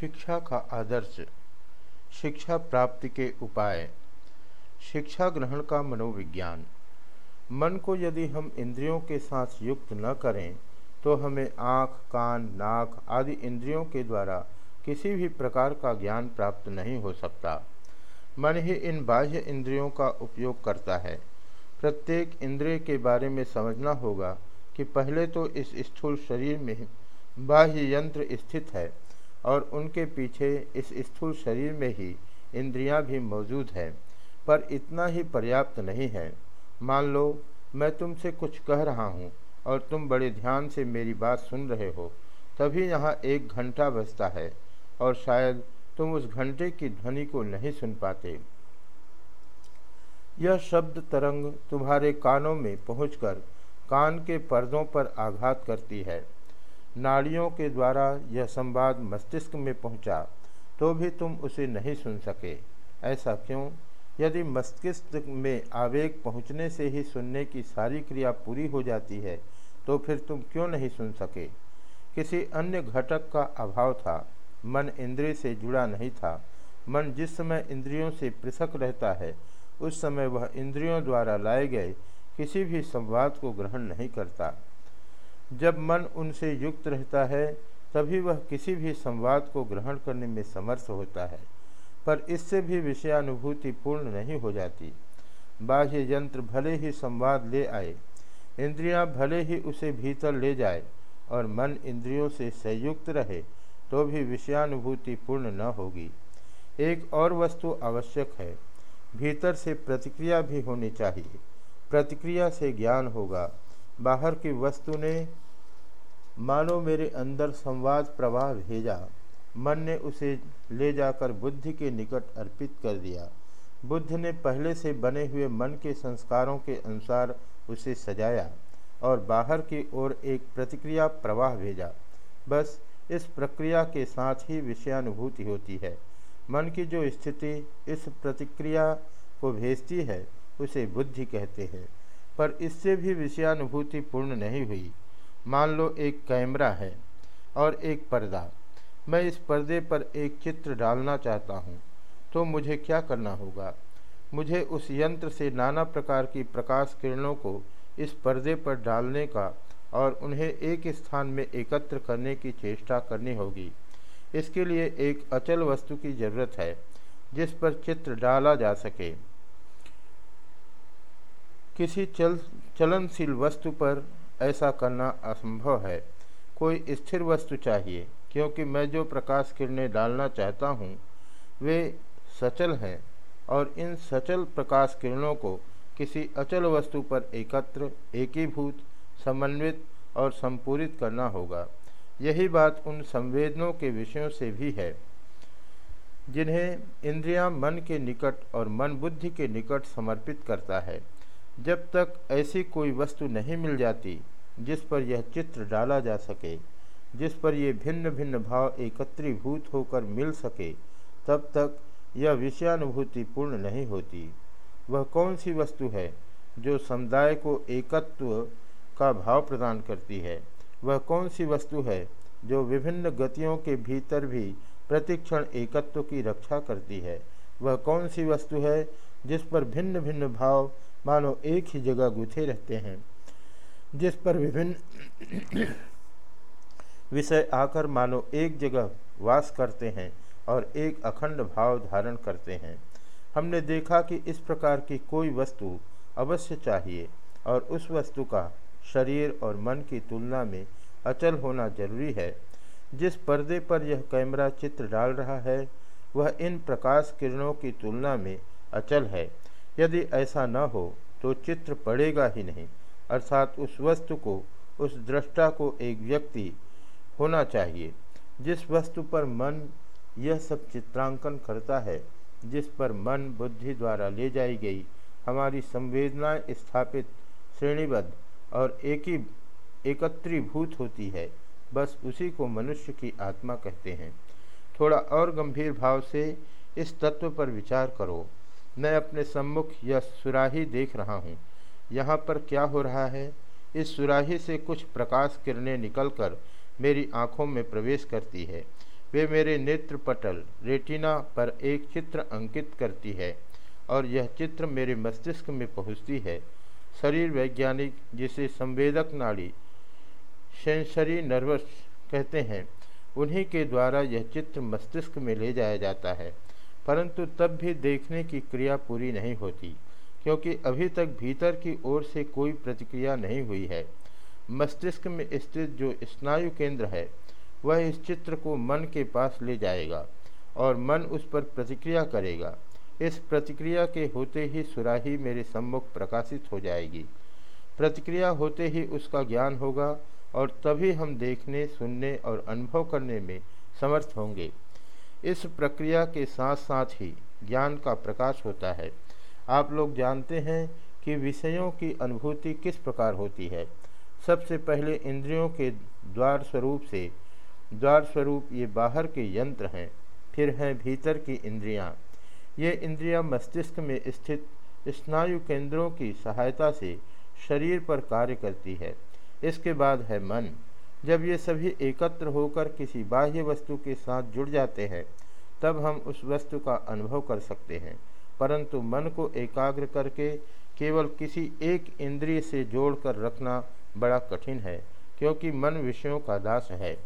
शिक्षा का आदर्श, शिक्षा प्राप्ति के उपाय, शिक्षा ग्रहण का मनोविज्ञान। मन को यदि हम इंद्रियों के साथ युक्त न करें तो हमें आँख, कान, नाक आदि इंद्रियों के द्वारा किसी भी प्रकार का ज्ञान प्राप्त नहीं हो सकता। मन ही इन बाह्य इंद्रियों का उपयोग करता है। प्रत्येक इंद्रिय के बारे में समझना होगा कि पहले तो इस स्थूल शरीर में बाह्य यंत्र स्थित है। और उनके पीछे इस स्थूल शरीर में ही इंद्रियाँ भी मौजूद हैं, पर इतना ही पर्याप्त नहीं है। मान लो, मैं तुमसे कुछ कह रहा हूँ और तुम बड़े ध्यान से मेरी बात सुन रहे हो, तभी यहाँ एक घंटा बजता है और शायद तुम उस घंटे की ध्वनि को नहीं सुन पाते। यह शब्द तरंग तुम्हारे कानों में पहुंचकर कान के पर्दों पर आघात करती है। नाड़ियों के द्वारा यह संवाद मस्तिष्क में पहुँचा तो भी तुम उसे नहीं सुन सके। ऐसा क्यों? यदि मस्तिष्क में आवेग पहुँचने से ही सुनने की सारी क्रिया पूरी हो जाती है तो फिर तुम क्यों नहीं सुन सके? किसी अन्य घटक का अभाव था। मन इंद्रिय से जुड़ा नहीं था। मन जिस समय इंद्रियों से पृथक रहता है, उस समय वह इंद्रियों द्वारा लाए गए किसी भी संवाद को ग्रहण नहीं करता। जब मन उनसे युक्त रहता है, तभी वह किसी भी संवाद को ग्रहण करने में समर्थ होता है। पर इससे भी विषयानुभूति पूर्ण नहीं हो जाती। बाह्य यंत्र भले ही संवाद ले आए, इंद्रियाँ भले ही उसे भीतर ले जाए और मन इंद्रियों से संयुक्त रहे तो भी विषयानुभूति पूर्ण न होगी। एक और वस्तु आवश्यक है, भीतर से प्रतिक्रिया भी होनी चाहिए। प्रतिक्रिया से ज्ञान होगा। बाहर की वस्तु ने मानो मेरे अंदर संवाद प्रवाह भेजा। मन ने उसे ले जाकर बुद्धि के निकट अर्पित कर दिया। बुद्ध ने पहले से बने हुए मन के संस्कारों के अनुसार उसे सजाया और बाहर की ओर एक प्रतिक्रिया प्रवाह भेजा। बस इस प्रक्रिया के साथ ही विषयानुभूति होती है। मन की जो स्थिति इस प्रतिक्रिया को भेजती है, उसे बुद्धि कहते हैं। पर इससे भी विषयानुभूति पूर्ण नहीं हुई। मान लो एक कैमरा है और एक पर्दा। मैं इस पर्दे पर एक चित्र डालना चाहता हूँ तो मुझे क्या करना होगा? मुझे उस यंत्र से नाना प्रकार की प्रकाश किरणों को इस पर्दे पर डालने का और उन्हें एक स्थान में एकत्र करने की चेष्टा करनी होगी। इसके लिए एक अचल वस्तु की ज़रूरत है, जिस पर चित्र डाला जा सके। किसी चल, चलनशील वस्तु पर ऐसा करना असंभव है। कोई स्थिर वस्तु चाहिए, क्योंकि मैं जो प्रकाश किरणें डालना चाहता हूँ, वे सचल हैं, और इन सचल प्रकाश किरणों को किसी अचल वस्तु पर एकत्र, एकीभूत, समन्वित और संपूरित करना होगा। यही बात उन संवेदनों के विषयों से भी है, जिन्हें इंद्रियाँ मन के निकट और मन बुद्धि के निकट समर्पित करता है। जब तक ऐसी कोई वस्तु नहीं मिल जाती जिस पर यह चित्र डाला जा सके, जिस पर ये भिन्न भिन्न भाव एकत्रीभूत होकर मिल सके, तब तक यह विषयानुभूति पूर्ण नहीं होती। वह कौन सी वस्तु है जो समुदाय को एकत्व का भाव प्रदान करती है? वह कौन सी वस्तु है जो विभिन्न गतियों के भीतर भी प्रतिक्षण एकत्व की रक्षा करती है? वह कौन सी वस्तु है जिस पर भिन्न भिन्न भाव मानो एक ही जगह गुथे रहते हैं, जिस पर विभिन्न विषय आकर मानो एक जगह वास करते हैं और एक अखंड भाव धारण करते हैं। हमने देखा कि इस प्रकार की कोई वस्तु अवश्य चाहिए और उस वस्तु का शरीर और मन की तुलना में अचल होना ज़रूरी है। जिस पर्दे पर यह कैमरा चित्र डाल रहा है, वह इन प्रकाश किरणों की तुलना में अचल है। यदि ऐसा न हो तो चित्र पड़ेगा ही नहीं। अर्थात उस वस्तु को, उस दृष्टा को एक व्यक्ति होना चाहिए। जिस वस्तु पर मन, यह सब चित्रांकन करता है, जिस पर मन बुद्धि द्वारा ले जाई गई, हमारी संवेदनाएँ स्थापित श्रेणीबद्ध और एक ही एकत्रीभूत होती है, बस उसी को मनुष्य की आत्मा कहते हैं। थोड़ा और गंभीर भाव से इस तत्व पर विचार करो। मैं अपने सम्मुख यह सुराही देख रहा हूँ। यहाँ पर क्या हो रहा है? इस सुराही से कुछ प्रकाश किरणें निकलकर मेरी आँखों में प्रवेश करती है। वे मेरे नेत्र पटल, रेटिना पर एक चित्र अंकित करती है और यह चित्र मेरे मस्तिष्क में पहुँचती है। शरीर वैज्ञानिक, जिसे संवेदक नाड़ी सेंसरी नर्वस कहते हैं, उन्हीं के द्वारा यह चित्र मस्तिष्क में ले जाया जाता है। परंतु तब भी देखने की क्रिया पूरी नहीं होती, क्योंकि अभी तक भीतर की ओर से कोई प्रतिक्रिया नहीं हुई है। मस्तिष्क में स्थित जो स्नायु केंद्र है, वह इस चित्र को मन के पास ले जाएगा और मन उस पर प्रतिक्रिया करेगा। इस प्रतिक्रिया के होते ही सुराही मेरे सम्मुख प्रकाशित हो जाएगी। प्रतिक्रिया होते ही उसका ज्ञान होगा और तभी हम देखने, सुनने और अनुभव करने में समर्थ होंगे। इस प्रक्रिया के साथ साथ ही ज्ञान का प्रकाश होता है। आप लोग जानते हैं कि विषयों की अनुभूति किस प्रकार होती है। सबसे पहले इंद्रियों के द्वार स्वरूप से, द्वार स्वरूप ये बाहर के यंत्र हैं, फिर हैं भीतर की इंद्रियाँ। ये इंद्रियाँ मस्तिष्क में स्थित स्नायु केंद्रों की सहायता से शरीर पर कार्य करती है। इसके बाद है मन। जब ये सभी एकत्र होकर किसी बाह्य वस्तु के साथ जुड़ जाते हैं, तब हम उस वस्तु का अनुभव कर सकते हैं। परंतु मन को एकाग्र करके केवल किसी एक इंद्रिय से जोड़कर रखना बड़ा कठिन है, क्योंकि मन विषयों का दास है।